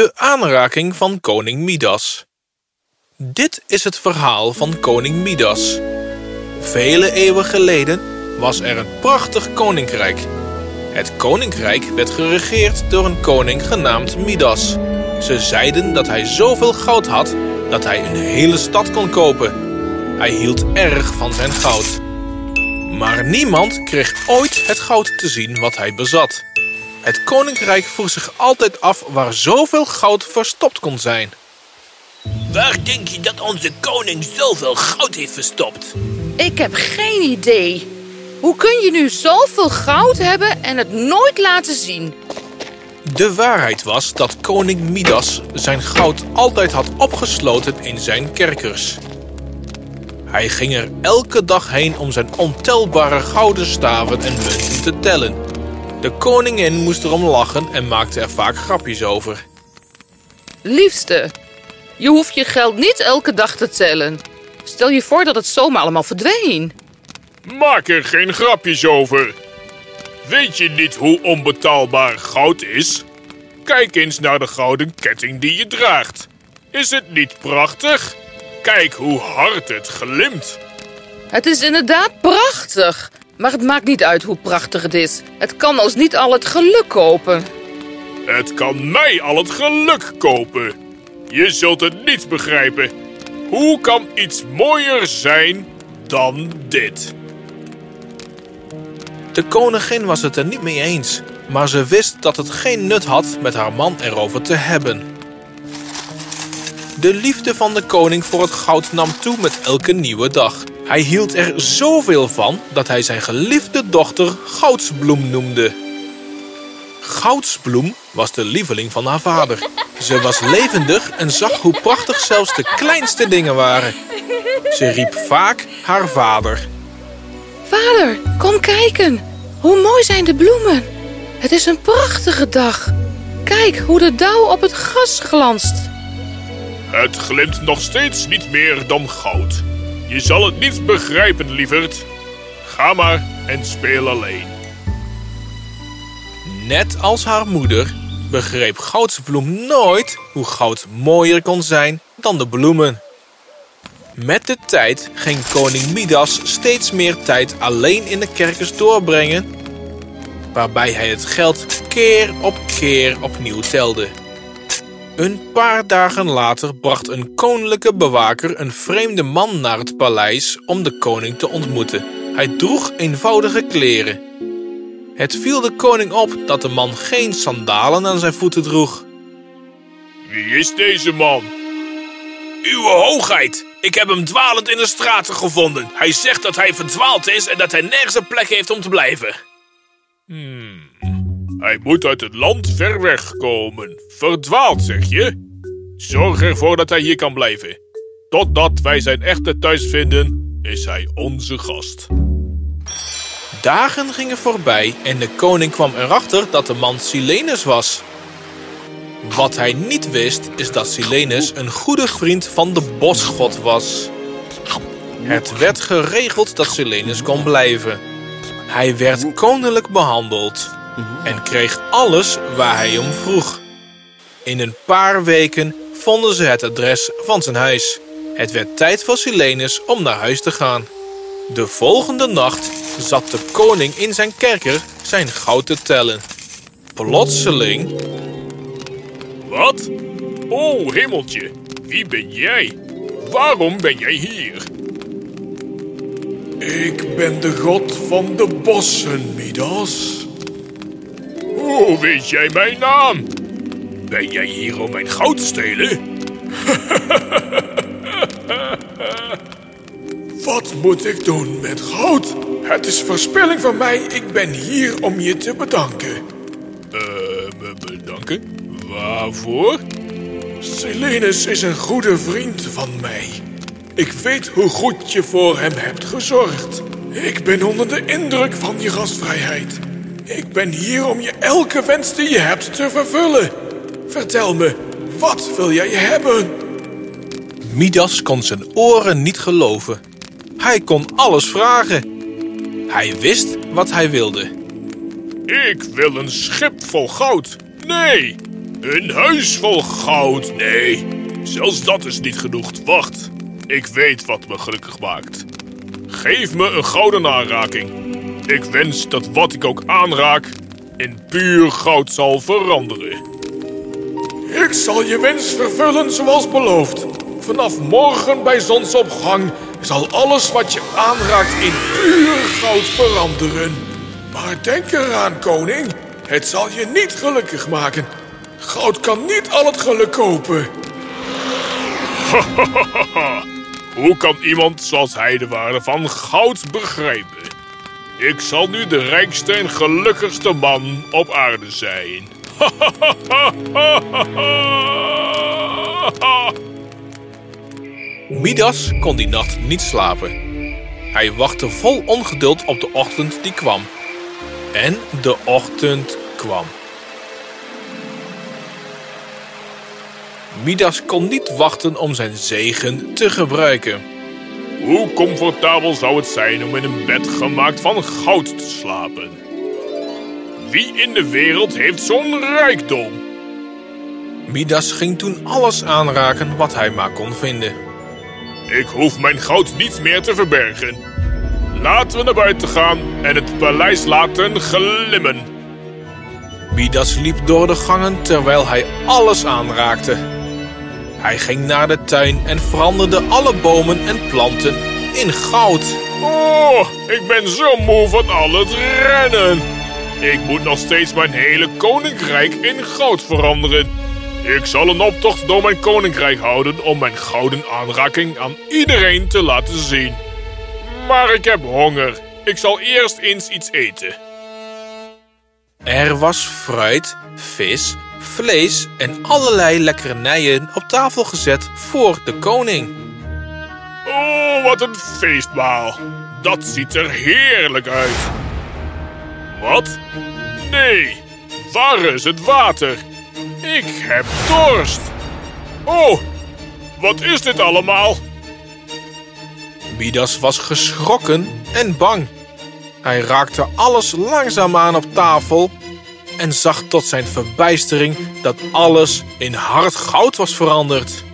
De aanraking van koning Midas. Dit is het verhaal van koning Midas. Vele eeuwen geleden was er een prachtig koninkrijk. Het koninkrijk werd geregeerd door een koning genaamd Midas. Ze zeiden dat hij zoveel goud had dat hij een hele stad kon kopen. Hij hield erg van zijn goud. Maar niemand kreeg ooit het goud te zien wat hij bezat. Het koninkrijk vroeg zich altijd af waar zoveel goud verstopt kon zijn. Waar denk je dat onze koning zoveel goud heeft verstopt? Ik heb geen idee. Hoe kun je nu zoveel goud hebben en het nooit laten zien? De waarheid was dat koning Midas zijn goud altijd had opgesloten in zijn kerkers. Hij ging er elke dag heen om zijn ontelbare gouden staven en munten te tellen. De koningin moest erom lachen en maakte er vaak grapjes over. Liefste, je hoeft je geld niet elke dag te tellen. Stel je voor dat het zomaar allemaal verdween. Maak er geen grapjes over. Weet je niet hoe onbetaalbaar goud is? Kijk eens naar de gouden ketting die je draagt. Is het niet prachtig? Kijk hoe hard het glimt. Het is inderdaad prachtig. Maar het maakt niet uit hoe prachtig het is. Het kan ons niet al het geluk kopen. Het kan mij al het geluk kopen. Je zult het niet begrijpen. Hoe kan iets mooier zijn dan dit? De koningin was het er niet mee eens, maar ze wist dat het geen nut had met haar man erover te hebben. De liefde van de koning voor het goud nam toe met elke nieuwe dag. Hij hield er zoveel van dat hij zijn geliefde dochter Goudsbloem noemde. Goudsbloem was de lieveling van haar vader. Ze was levendig en zag hoe prachtig zelfs de kleinste dingen waren. Ze riep vaak haar vader. Vader, kom kijken. Hoe mooi zijn de bloemen. Het is een prachtige dag. Kijk hoe de dauw op het gras glanst. Het glimt nog steeds niet meer dan goud. Je zal het niet begrijpen, lieverd. Ga maar en speel alleen. Net als haar moeder begreep Goudsbloem nooit hoe goud mooier kon zijn dan de bloemen. Met de tijd ging koning Midas steeds meer tijd alleen in de kerkers doorbrengen, waarbij hij het geld keer op keer opnieuw telde. Een paar dagen later bracht een koninklijke bewaker een vreemde man naar het paleis om de koning te ontmoeten. Hij droeg eenvoudige kleren. Het viel de koning op dat de man geen sandalen aan zijn voeten droeg. Wie is deze man? Uwe hoogheid, ik heb hem dwalend in de straten gevonden. Hij zegt dat hij verdwaald is en dat hij nergens een plek heeft om te blijven. Hmm. Hij moet uit het land ver weg komen. Verdwaald, zeg je? Zorg ervoor dat hij hier kan blijven. Totdat wij zijn echte thuis vinden, is hij onze gast. Dagen gingen voorbij en de koning kwam erachter dat de man Silenus was. Wat hij niet wist is dat Silenus een goede vriend van de bosgod was. Het werd geregeld dat Silenus kon blijven. Hij werd koninklijk behandeld en kreeg alles waar hij om vroeg. In een paar weken vonden ze het adres van zijn huis. Het werd tijd voor Silenus om naar huis te gaan. De volgende nacht zat de koning in zijn kerker zijn goud te tellen. Plotseling... Wat? Oh, hemeltje. Wie ben jij? Waarom ben jij hier? Ik ben de god van de bossen, Midas. Hoe weet jij mijn naam? Ben jij hier om mijn goud te stelen? Wat moet ik doen met goud? Het is verspilling van mij. Ik ben hier om je te bedanken. Eh, bedanken? Waarvoor? Selenus is een goede vriend van mij. Ik weet hoe goed je voor hem hebt gezorgd. Ik ben onder de indruk van je gastvrijheid. Ik ben hier om je elke wens die je hebt te vervullen. Vertel me, wat wil jij hebben? Midas kon zijn oren niet geloven. Hij kon alles vragen. Hij wist wat hij wilde. Ik wil een schip vol goud. Nee, Een huis vol goud? Nee, zelfs dat is niet genoeg. Wacht, ik weet wat me gelukkig maakt. Geef me een gouden aanraking. Ik wens dat wat ik ook aanraak in puur goud zal veranderen. Ik zal je wens vervullen zoals beloofd. Vanaf morgen bij zonsopgang zal alles wat je aanraakt in puur goud veranderen. Maar denk eraan, koning. Het zal je niet gelukkig maken. Goud kan niet al het geluk kopen. Hoe kan iemand zoals hij de waarde van goud begrijpen? Ik zal nu de rijkste en gelukkigste man op aarde zijn. Midas kon die nacht niet slapen. Hij wachtte vol ongeduld op de ochtend die kwam. En de ochtend kwam. Midas kon niet wachten om zijn zegen te gebruiken. Hoe comfortabel zou het zijn om in een bed gemaakt van goud te slapen? Wie in de wereld heeft zo'n rijkdom? Midas ging toen alles aanraken wat hij maar kon vinden. Ik hoef mijn goud niet meer te verbergen. Laten we naar buiten gaan en het paleis laten glimmen. Midas liep door de gangen terwijl hij alles aanraakte. Hij ging naar de tuin en veranderde alle bomen en planten in goud. Oh, ik ben zo moe van al het rennen. Ik moet nog steeds mijn hele koninkrijk in goud veranderen. Ik zal een optocht door mijn koninkrijk houden om mijn gouden aanraking aan iedereen te laten zien. Maar ik heb honger. Ik zal eerst eens iets eten. Er was fruit, vis, vlees en allerlei lekkernijen op tafel gezet voor de koning. Oh, wat een feestmaal. Dat ziet er heerlijk uit. Wat? Nee, waar is het water? Ik heb dorst. Oh, wat is dit allemaal? Midas was geschrokken en bang. Hij raakte alles langzaamaan op tafel en zag tot zijn verbijstering dat alles in hard goud was veranderd.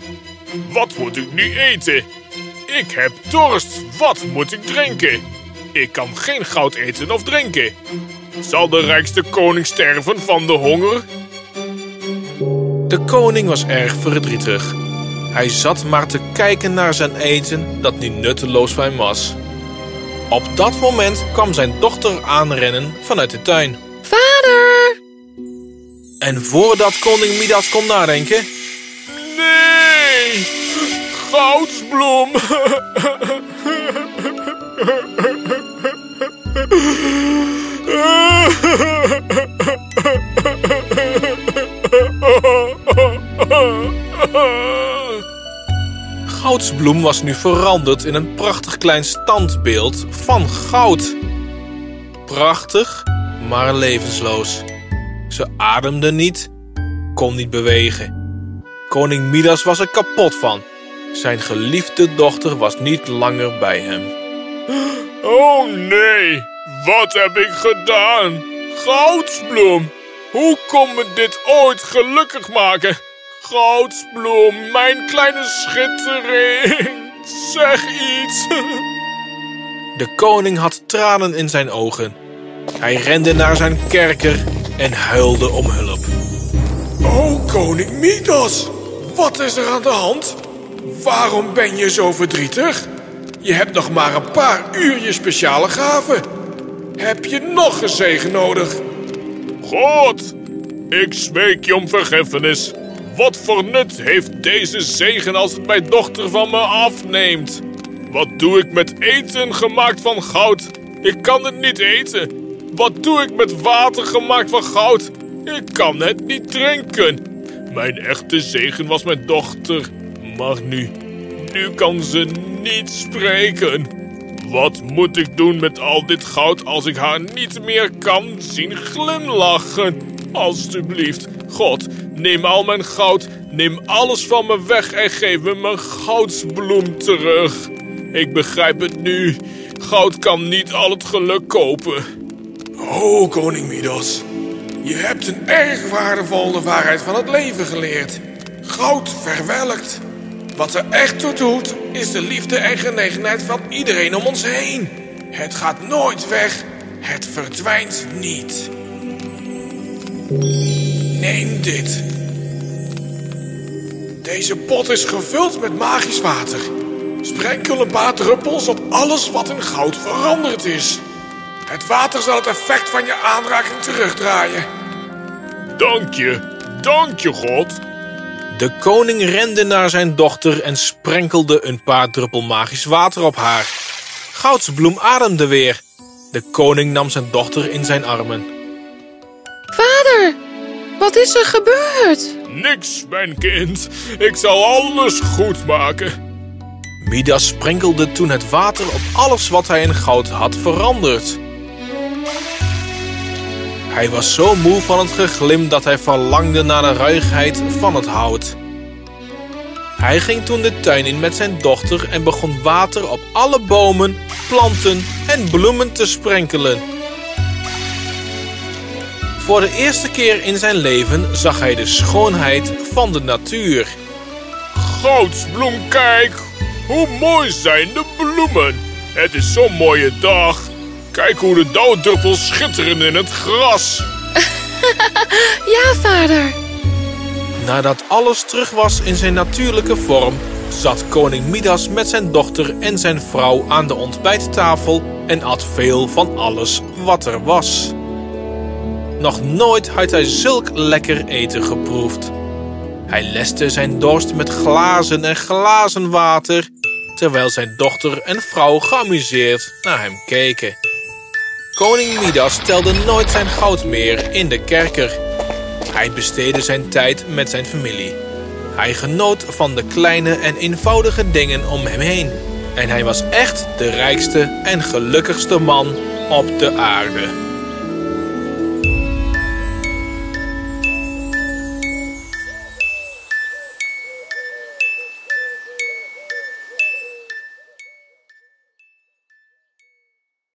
Wat moet ik nu eten? Ik heb dorst. Wat moet ik drinken? Ik kan geen goud eten of drinken. Zal de rijkste koning sterven van de honger? De koning was erg verdrietig. Hij zat maar te kijken naar zijn eten dat nu nutteloos voor hem was. Op dat moment kwam zijn dochter aanrennen vanuit de tuin. Vader! En voordat koning Midas kon nadenken, Nee! Goudsbloem! Goudsbloem was nu veranderd in een prachtig klein standbeeld van goud. Prachtig, maar levensloos. Ze ademde niet, kon niet bewegen. Koning Midas was er kapot van. Zijn geliefde dochter was niet langer bij hem. Oh nee, wat heb ik gedaan? Goudsbloem, hoe kon me dit ooit gelukkig maken? Goudsbloem, mijn kleine schittering, zeg iets. De koning had tranen in zijn ogen. Hij rende naar zijn kerker en huilde om hulp. Oh, koning Midas. Wat is er aan de hand? Waarom ben je zo verdrietig? Je hebt nog maar een paar uur je speciale gave. Heb je nog een zegen nodig? God, ik smeek je om vergiffenis. Wat voor nut heeft deze zegen als het mijn dochter van me afneemt? Wat doe ik met eten gemaakt van goud? Ik kan het niet eten. Wat doe ik met water gemaakt van goud? Ik kan het niet drinken. Mijn echte zegen was mijn dochter. Maar nu, nu kan ze niet spreken. Wat moet ik doen met al dit goud als ik haar niet meer kan zien glimlachen? Alsjeblieft, God, neem al mijn goud, neem alles van me weg en geef me mijn goudsbloem terug. Ik begrijp het nu. Goud kan niet al het geluk kopen. Oh, koning Midas. Je hebt een erg waardevolle waarheid van het leven geleerd. Goud verwelkt. Wat er echt toe doet, is de liefde en genegenheid van iedereen om ons heen. Het gaat nooit weg. Het verdwijnt niet. Neem dit. Deze pot is gevuld met magisch water. Sprenkel een paar druppels op alles wat in goud veranderd is. Het water zal het effect van je aanraking terugdraaien. Dank je, dank je, God. De koning rende naar zijn dochter en sprenkelde een paar druppel magisch water op haar. Goudsbloem ademde weer. De koning nam zijn dochter in zijn armen. Vader, wat is er gebeurd? Niks, mijn kind. Ik zal alles goed maken. Midas sprenkelde toen het water op alles wat hij in goud had veranderd. Hij was zo moe van het geglim dat hij verlangde naar de ruigheid van het hout. Hij ging toen de tuin in met zijn dochter en begon water op alle bomen, planten en bloemen te sprenkelen. Voor de eerste keer in zijn leven zag hij de schoonheid van de natuur. Goudsbloem, kijk. Hoe mooi zijn de bloemen. Het is zo'n mooie dag. Kijk hoe de dauwdruppels schitteren in het gras. Ja, vader. Nadat alles terug was in zijn natuurlijke vorm, zat koning Midas met zijn dochter en zijn vrouw aan de ontbijttafel en at veel van alles wat er was. Nog nooit had hij zulk lekker eten geproefd. Hij leste zijn dorst met glazen en glazen water, terwijl zijn dochter en vrouw geamuseerd naar hem keken. Koning Midas telde nooit zijn goud meer in de kerker. Hij besteedde zijn tijd met zijn familie. Hij genoot van de kleine en eenvoudige dingen om hem heen. En hij was echt de rijkste en gelukkigste man op de aarde.